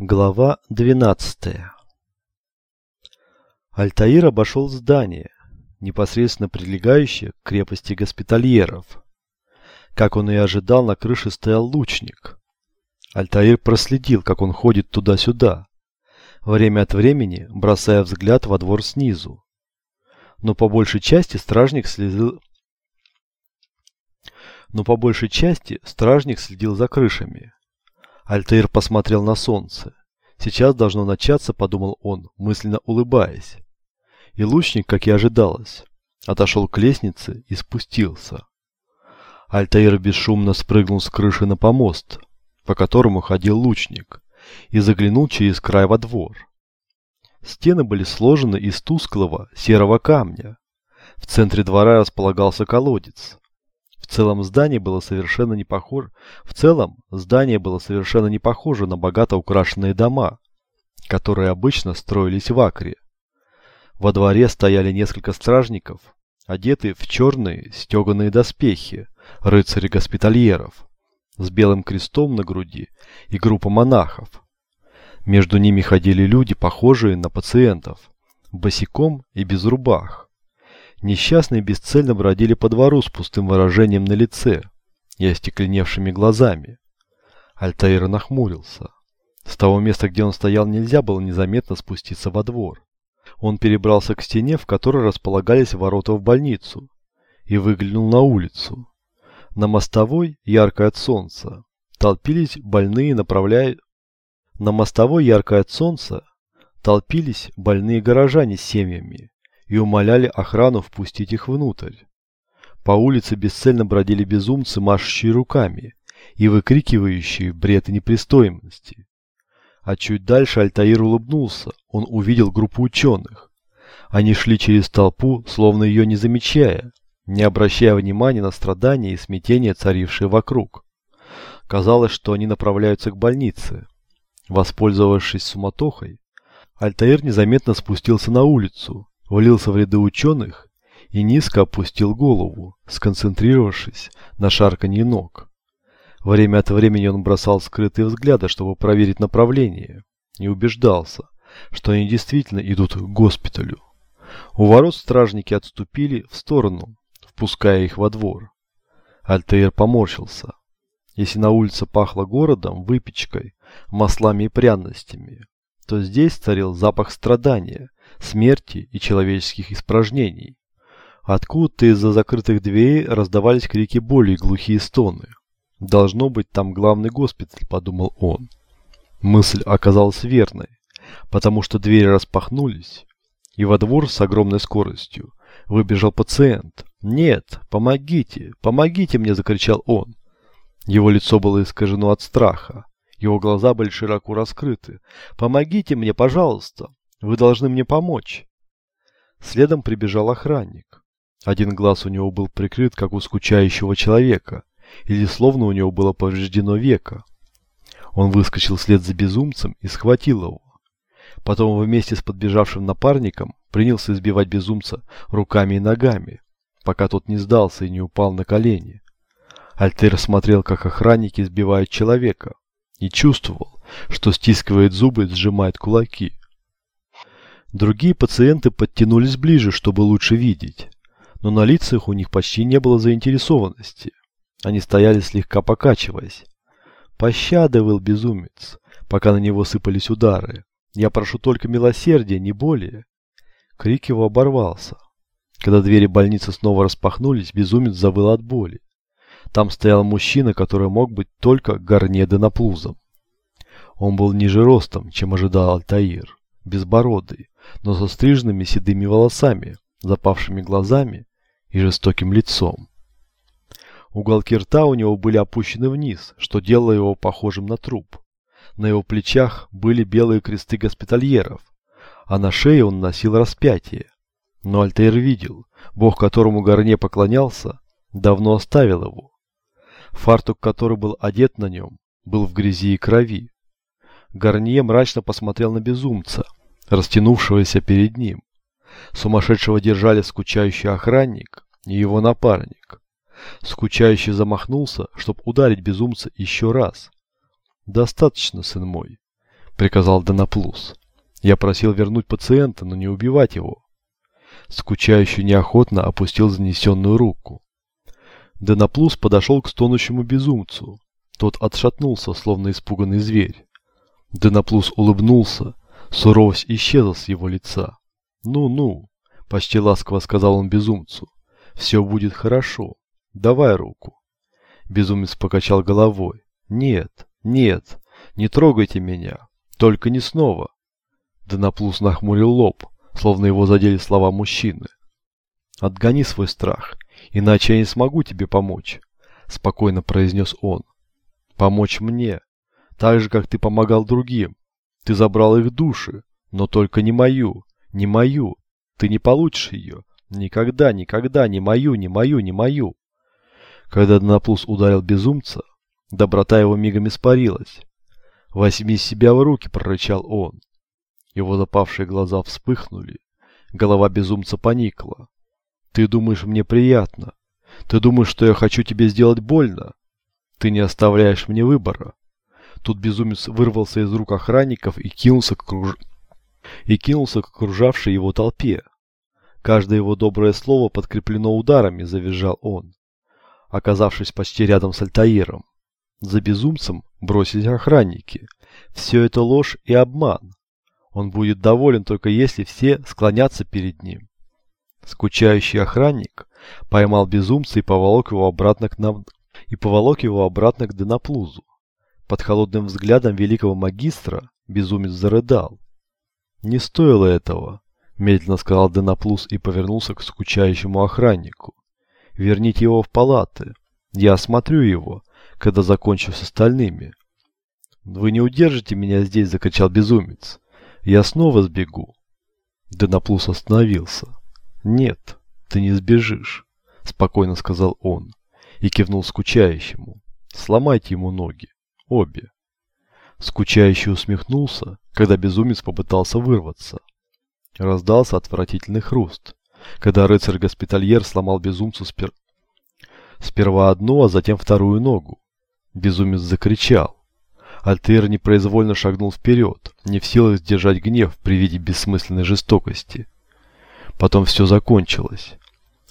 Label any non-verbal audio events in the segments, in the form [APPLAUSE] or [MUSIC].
Глава 12 Альтаир обошел здание, непосредственно прилегающее к крепости госпитальеров. Как он и ожидал, на крыше стоял лучник. Альтаир проследил, как он ходит туда-сюда, время от времени бросая взгляд во двор снизу. Но по большей части стражник следил... Но по большей части стражник следил за крышами. Альтаир посмотрел на солнце. Сейчас должно начаться, подумал он, мысленно улыбаясь. И лучник, как и ожидалось, отошел к лестнице и спустился. Альтаир бесшумно спрыгнул с крыши на помост, по которому ходил лучник, и заглянул через край во двор. Стены были сложены из тусклого серого камня. В центре двора располагался колодец. В целом здание было совершенно не похоже. В целом здание было совершенно не похоже на богато украшенные дома, которые обычно строились в Акре. Во дворе стояли несколько стражников, одетые в черные стеганые доспехи, рыцари-госпитальеров, с белым крестом на груди и группа монахов. Между ними ходили люди, похожие на пациентов, босиком и без рубах. Несчастные бесцельно бродили по двору с пустым выражением на лице и остекленевшими глазами. Альтаир нахмурился. С того места, где он стоял, нельзя было незаметно спуститься во двор. Он перебрался к стене, в которой располагались ворота в больницу, и выглянул на улицу. На мостовой, ярко от солнца, толпились больные, направляя... На мостовой, ярко от солнца, толпились больные горожане с семьями, и умоляли охрану впустить их внутрь. По улице бесцельно бродили безумцы, машущие руками и выкрикивающие бред и непристойности. А чуть дальше Альтаир улыбнулся, он увидел группу ученых. Они шли через толпу, словно ее не замечая, не обращая внимания на страдания и смятение, царившие вокруг. Казалось, что они направляются к больнице. Воспользовавшись суматохой, Альтаир незаметно спустился на улицу влился в ряды ученых и низко опустил голову, сконцентрировавшись на шарканье ног. Время от времени он бросал скрытые взгляды, чтобы проверить направление, и убеждался, что они действительно идут к госпиталю. У ворот стражники отступили в сторону, впуская их во двор. Альтаир поморщился. Если на улице пахло городом, выпечкой, маслами и пряностями, то здесь царил запах страдания, смерти и человеческих испражнений. Откуда-то из-за закрытых дверей раздавались крики боли и глухие стоны. «Должно быть там главный госпиталь», — подумал он. Мысль оказалась верной, потому что двери распахнулись, и во двор с огромной скоростью выбежал пациент. «Нет, помогите, помогите мне!» – закричал он. Его лицо было искажено от страха. Его глаза были широко раскрыты. «Помогите мне, пожалуйста! Вы должны мне помочь!» Следом прибежал охранник. Один глаз у него был прикрыт, как у скучающего человека, или словно у него было повреждено веко. Он выскочил вслед за безумцем и схватил его. Потом вместе с подбежавшим напарником принялся избивать безумца руками и ногами, пока тот не сдался и не упал на колени. Альтер смотрел, как охранники избивают человека, и чувствовал, что стискивает зубы и сжимает кулаки. Другие пациенты подтянулись ближе, чтобы лучше видеть, но на лицах у них почти не было заинтересованности. Они стояли слегка покачиваясь. «Пощады, безумец, пока на него сыпались удары. Я прошу только милосердия, не более». Крик его оборвался. Когда двери больницы снова распахнулись, безумец завыл от боли. Там стоял мужчина, который мог быть только Гарнеденаплузом. Он был ниже ростом, чем ожидал Альтаир, безбородый, но со стриженными седыми волосами, запавшими глазами и жестоким лицом. Уголки рта у него были опущены вниз, что делало его похожим на труп. На его плечах были белые кресты госпитальеров, а на шее он носил распятие. Но Альтаир видел, бог которому Гарне поклонялся, давно оставил его. Фартук, который был одет на нем, был в грязи и крови. Гарнье мрачно посмотрел на безумца, растянувшегося перед ним. Сумасшедшего держали скучающий охранник и его напарник. Скучающий замахнулся, чтобы ударить безумца еще раз. «Достаточно, сын мой. приказал Данаплус. Я просил вернуть пациента, но не убивать его. Скучающий неохотно опустил занесенную руку. Данаплус подошел к стонущему безумцу. Тот отшатнулся, словно испуганный зверь. Данаплус улыбнулся, суровость исчезла с его лица. «Ну-ну», — почти ласково сказал он безумцу, — «все будет хорошо. Давай руку». Безумец покачал головой. «Нет, нет, не трогайте меня, только не снова». Данаплус нахмурил лоб, словно его задели слова мужчины. «Отгони свой страх, иначе я не смогу тебе помочь», — спокойно произнес он. «Помочь мне, так же, как ты помогал другим. Ты забрал их души, но только не мою, не мою. Ты не получишь ее. Никогда, никогда, не мою, не мою, не мою». Когда Данаплус ударил безумца, доброта его мигом испарилась. «Возьми себя в руки!» – прорычал он. Его запавшие глаза вспыхнули, голова безумца поникла. «Ты думаешь, мне приятно? Ты думаешь, что я хочу тебе сделать больно? Ты не оставляешь мне выбора». Тут безумец вырвался из рук охранников и кинулся к, круж... и кинулся к окружавшей его толпе. Каждое его доброе слово подкреплено ударами, завизжал он, оказавшись почти рядом с Альтаиром. За безумцем бросились охранники. Все это ложь и обман. Он будет доволен только если все склонятся перед ним. Скучающий охранник поймал безумца и поволок его обратно к нам и поволок его обратно к Денаплузу. Под холодным взглядом великого магистра безумец зарыдал. «Не стоило этого», – медленно сказал Денаплуз и повернулся к скучающему охраннику. «Верните его в палаты. Я осмотрю его, когда закончу с остальными». «Вы не удержите меня здесь», – закричал безумец. Я снова сбегу. Денаплус остановился. Нет, ты не сбежишь, спокойно сказал он и кивнул скучающему. Сломайте ему ноги. Обе. Скучающий усмехнулся, когда безумец попытался вырваться. Раздался отвратительный хруст, когда рыцарь-госпитальер сломал безумцу спер... сперва одну, а затем вторую ногу. Безумец закричал. Альтер непроизвольно шагнул вперед, не в силах сдержать гнев при виде бессмысленной жестокости. Потом все закончилось.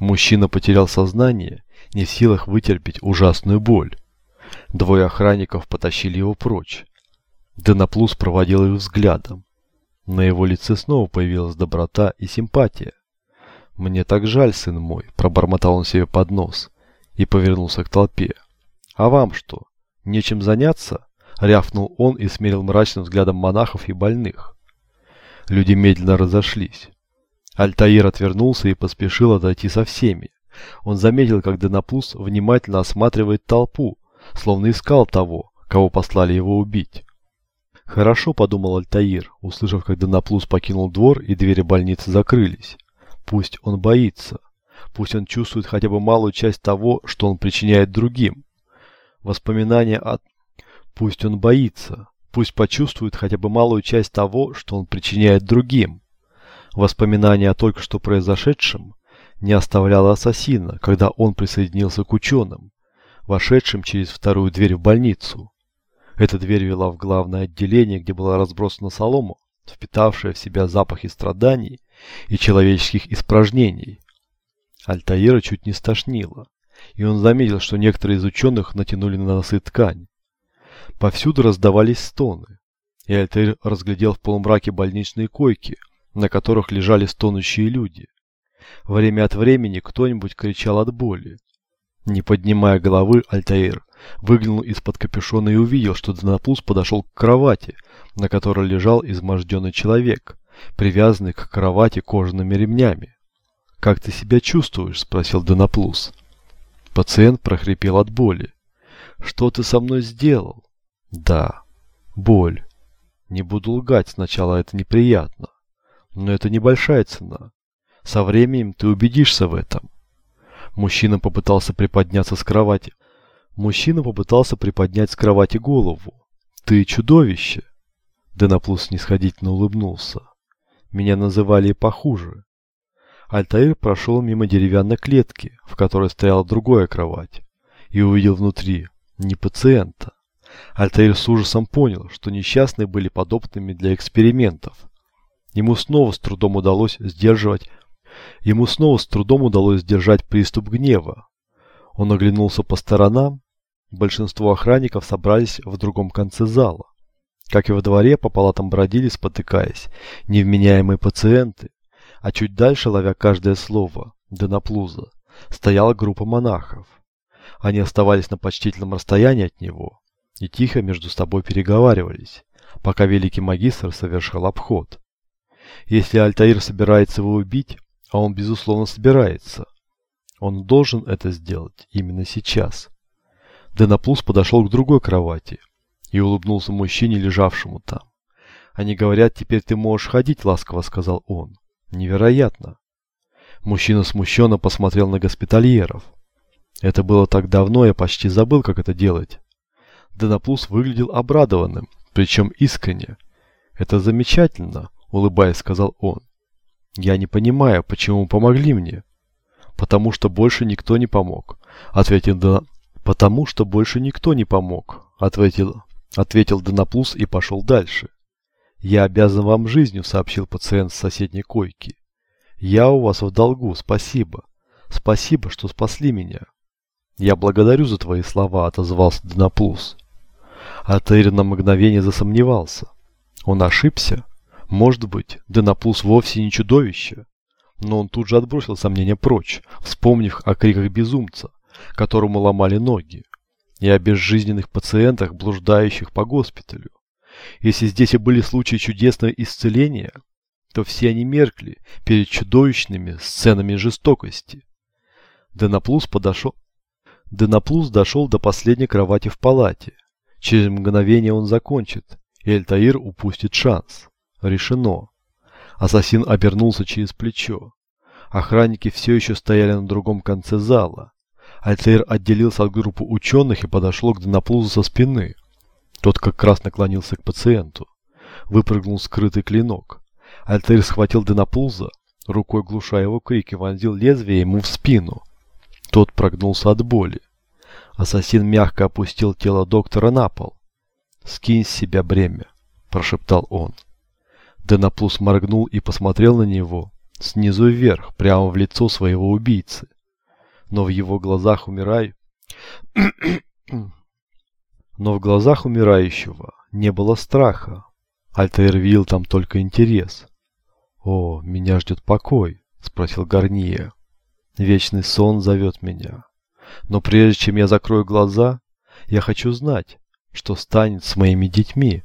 Мужчина потерял сознание, не в силах вытерпеть ужасную боль. Двое охранников потащили его прочь. Денаплус проводил их взглядом. На его лице снова появилась доброта и симпатия. «Мне так жаль, сын мой», – пробормотал он себе под нос и повернулся к толпе. «А вам что, нечем заняться?» Рявкнул он и смерил мрачным взглядом монахов и больных. Люди медленно разошлись. Альтаир отвернулся и поспешил отойти со всеми. Он заметил, как Денапус внимательно осматривает толпу, словно искал того, кого послали его убить. «Хорошо», — подумал Альтаир, услышав, как Денаплус покинул двор и двери больницы закрылись. «Пусть он боится. Пусть он чувствует хотя бы малую часть того, что он причиняет другим. Воспоминания о Пусть он боится, пусть почувствует хотя бы малую часть того, что он причиняет другим. Воспоминание о только что произошедшем не оставляло ассасина, когда он присоединился к ученым, вошедшим через вторую дверь в больницу. Эта дверь вела в главное отделение, где была разбросана солома, впитавшая в себя запахи страданий и человеческих испражнений. Альтаира чуть не стошнило, и он заметил, что некоторые из ученых натянули на носы ткань. Повсюду раздавались стоны, и Альтер разглядел в полумраке больничные койки, на которых лежали стонущие люди. Время от времени кто-нибудь кричал от боли. Не поднимая головы, Альтаир выглянул из-под капюшона и увидел, что Донапус подошел к кровати, на которой лежал изможденный человек, привязанный к кровати кожаными ремнями. «Как ты себя чувствуешь?» – спросил Донаплус. Пациент прохрипел от боли. «Что ты со мной сделал?» Да, боль. Не буду лгать, сначала это неприятно. Но это небольшая цена. Со временем ты убедишься в этом. Мужчина попытался приподняться с кровати. Мужчина попытался приподнять с кровати голову. Ты чудовище. Денаплус снисходительно улыбнулся. Меня называли и похуже. Альтаир прошел мимо деревянной клетки, в которой стояла другая кровать, и увидел внутри не пациента, Альтаир с ужасом понял, что несчастные были подопытными для экспериментов. Ему снова с трудом удалось сдерживать Ему снова с трудом удалось сдержать приступ гнева. Он оглянулся по сторонам. Большинство охранников собрались в другом конце зала. Как и во дворе, по палатам бродили, спотыкаясь, невменяемые пациенты, а чуть дальше, ловя каждое слово, Денаплуза, стояла группа монахов. Они оставались на почтительном расстоянии от него и тихо между собой переговаривались, пока великий магистр совершил обход. Если Альтаир собирается его убить, а он безусловно собирается, он должен это сделать именно сейчас. Денаплус подошел к другой кровати и улыбнулся мужчине, лежавшему там. «Они говорят, теперь ты можешь ходить», — ласково сказал он. «Невероятно». Мужчина смущенно посмотрел на госпитальеров. Это было так давно, я почти забыл, как это делать. Денаплус выглядел обрадованным, причем искренне. «Это замечательно», — улыбаясь, сказал он. «Я не понимаю, почему помогли мне». «Потому что больше никто не помог», — ответил Дена... «Потому что больше никто не помог», — ответил, ответил Денаплус и пошел дальше. «Я обязан вам жизнью», — сообщил пациент с соседней койки. «Я у вас в долгу, спасибо. Спасибо, что спасли меня». «Я благодарю за твои слова», — отозвался Денаплус. Атаир на мгновение засомневался. Он ошибся? Может быть, Денаплус вовсе не чудовище? Но он тут же отбросил сомнения прочь, вспомнив о криках безумца, которому ломали ноги, и о безжизненных пациентах, блуждающих по госпиталю. Если здесь и были случаи чудесного исцеления, то все они меркли перед чудовищными сценами жестокости. Денаплус подошел... Денаплус дошел до последней кровати в палате. Через мгновение он закончит, и Эльтаир упустит шанс. Решено. Ассасин обернулся через плечо. Охранники все еще стояли на другом конце зала. Альтаир отделился от группы ученых и подошел к Денаплузу со спины. Тот как раз наклонился к пациенту. Выпрыгнул скрытый клинок. Альтаир схватил Денаплуза, рукой глушая его крики, вонзил лезвие ему в спину. Тот прогнулся от боли. Ассасин мягко опустил тело доктора на пол. «Скинь с себя бремя», – прошептал он. Денаплус моргнул и посмотрел на него снизу вверх, прямо в лицо своего убийцы. Но в его глазах умирай... [CLEARS THROAT] Но в глазах умирающего не было страха. Альтаир видел там только интерес. «О, меня ждет покой», — спросил Гарния. «Вечный сон зовет меня. Но прежде чем я закрою глаза, я хочу знать, что станет с моими детьми».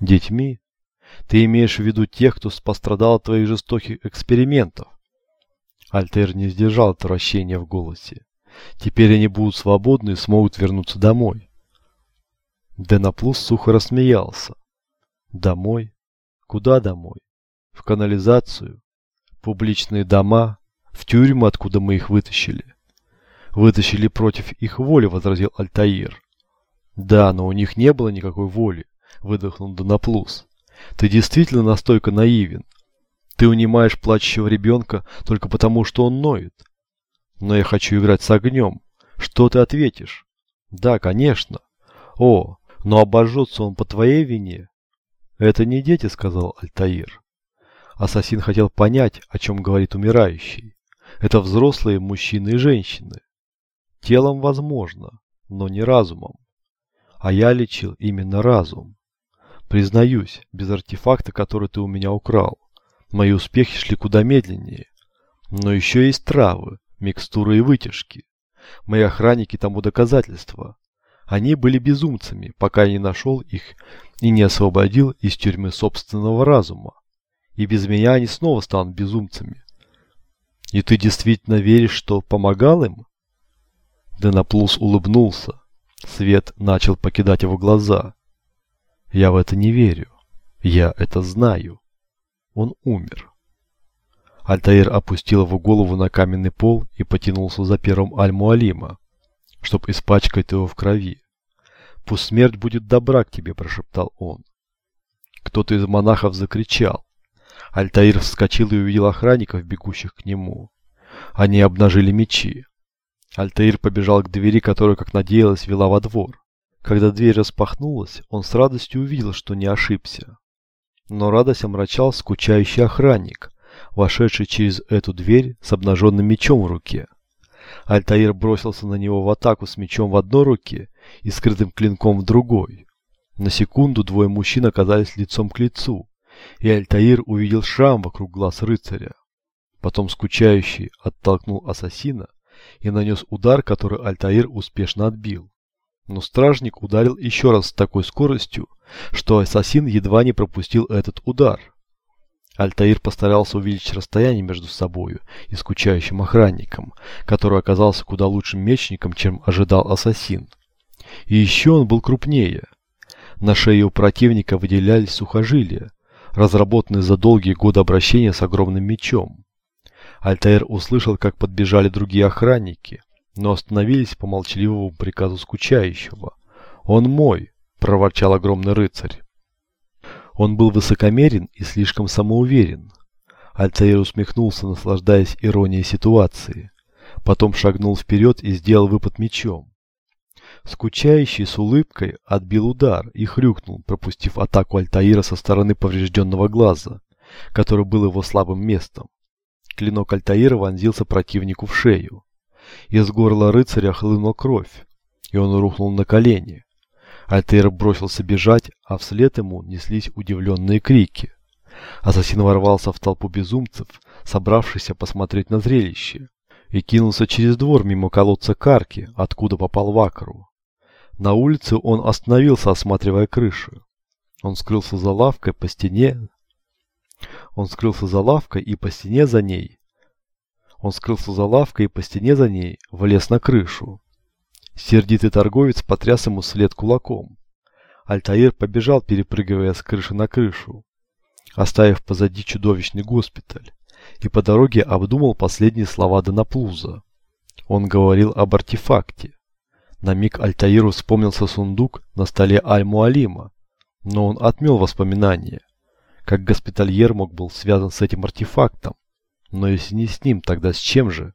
«Детьми? Ты имеешь в виду тех, кто пострадал от твоих жестоких экспериментов?» Альтер не сдержал отвращения в голосе. «Теперь они будут свободны и смогут вернуться домой». Денаплус сухо рассмеялся. «Домой? Куда домой? В канализацию? Публичные дома? В тюрьму, откуда мы их вытащили?» «Вытащили против их воли», — возразил Альтаир. «Да, но у них не было никакой воли», — выдохнул Донаплус. «Ты действительно настолько наивен. Ты унимаешь плачущего ребенка только потому, что он ноет. Но я хочу играть с огнем. Что ты ответишь? Да, конечно. О, но обожжется он по твоей вине. Это не дети, сказал Альтаир. Ассасин хотел понять, о чем говорит умирающий. Это взрослые мужчины и женщины. Телом возможно, но не разумом. А я лечил именно разум. Признаюсь, без артефакта, который ты у меня украл, мои успехи шли куда медленнее. Но еще есть травы, микстуры и вытяжки. Мои охранники тому доказательства. Они были безумцами, пока я не нашел их и не освободил из тюрьмы собственного разума. И без меня они снова станут безумцами. И ты действительно веришь, что помогал им? Денаплус улыбнулся. Свет начал покидать его глаза. Я в это не верю. Я это знаю. Он умер. Альтаир опустил его голову на каменный пол и потянулся за первым Аль-Муалима, чтоб испачкать его в крови. «Пусть смерть будет добра к тебе», – прошептал он. Кто-то из монахов закричал. Альтаир вскочил и увидел охранников, бегущих к нему. Они обнажили мечи. Альтаир побежал к двери, которая, как надеялась, вела во двор. Когда дверь распахнулась, он с радостью увидел, что не ошибся. Но радость омрачал скучающий охранник, вошедший через эту дверь с обнаженным мечом в руке. Альтаир бросился на него в атаку с мечом в одной руке и скрытым клинком в другой. На секунду двое мужчин оказались лицом к лицу, и Альтаир увидел шрам вокруг глаз рыцаря. Потом скучающий оттолкнул ассасина и нанес удар, который Альтаир успешно отбил. Но стражник ударил еще раз с такой скоростью, что ассасин едва не пропустил этот удар. Альтаир постарался увеличить расстояние между собою и скучающим охранником, который оказался куда лучшим мечником, чем ожидал ассасин. И еще он был крупнее. На шее у противника выделялись сухожилия, разработанные за долгие годы обращения с огромным мечом. Альтаир услышал, как подбежали другие охранники, но остановились по молчаливому приказу скучающего. «Он мой!» – проворчал огромный рыцарь. Он был высокомерен и слишком самоуверен. Альтаир усмехнулся, наслаждаясь иронией ситуации. Потом шагнул вперед и сделал выпад мечом. Скучающий с улыбкой отбил удар и хрюкнул, пропустив атаку Альтаира со стороны поврежденного глаза, который был его слабым местом. Клинок Альтаира вонзился противнику в шею. Из горла рыцаря хлынула кровь, и он рухнул на колени. Альтаир бросился бежать, а вслед ему неслись удивленные крики. Ассасин ворвался в толпу безумцев, собравшихся посмотреть на зрелище, и кинулся через двор мимо колодца Карки, откуда попал в Акру. На улице он остановился, осматривая крыши. Он скрылся за лавкой по стене, он скрылся за лавкой и по стене за ней. Он скрылся за лавкой и по стене за ней влез на крышу. Сердитый торговец потряс ему след кулаком. Альтаир побежал, перепрыгивая с крыши на крышу, оставив позади чудовищный госпиталь, и по дороге обдумал последние слова Донаплуза. Он говорил об артефакте. На миг Альтаиру вспомнился сундук на столе Аль-Муалима, но он отмел воспоминания. Как госпитальер мог был связан с этим артефактом? Но если не с ним, тогда с чем же?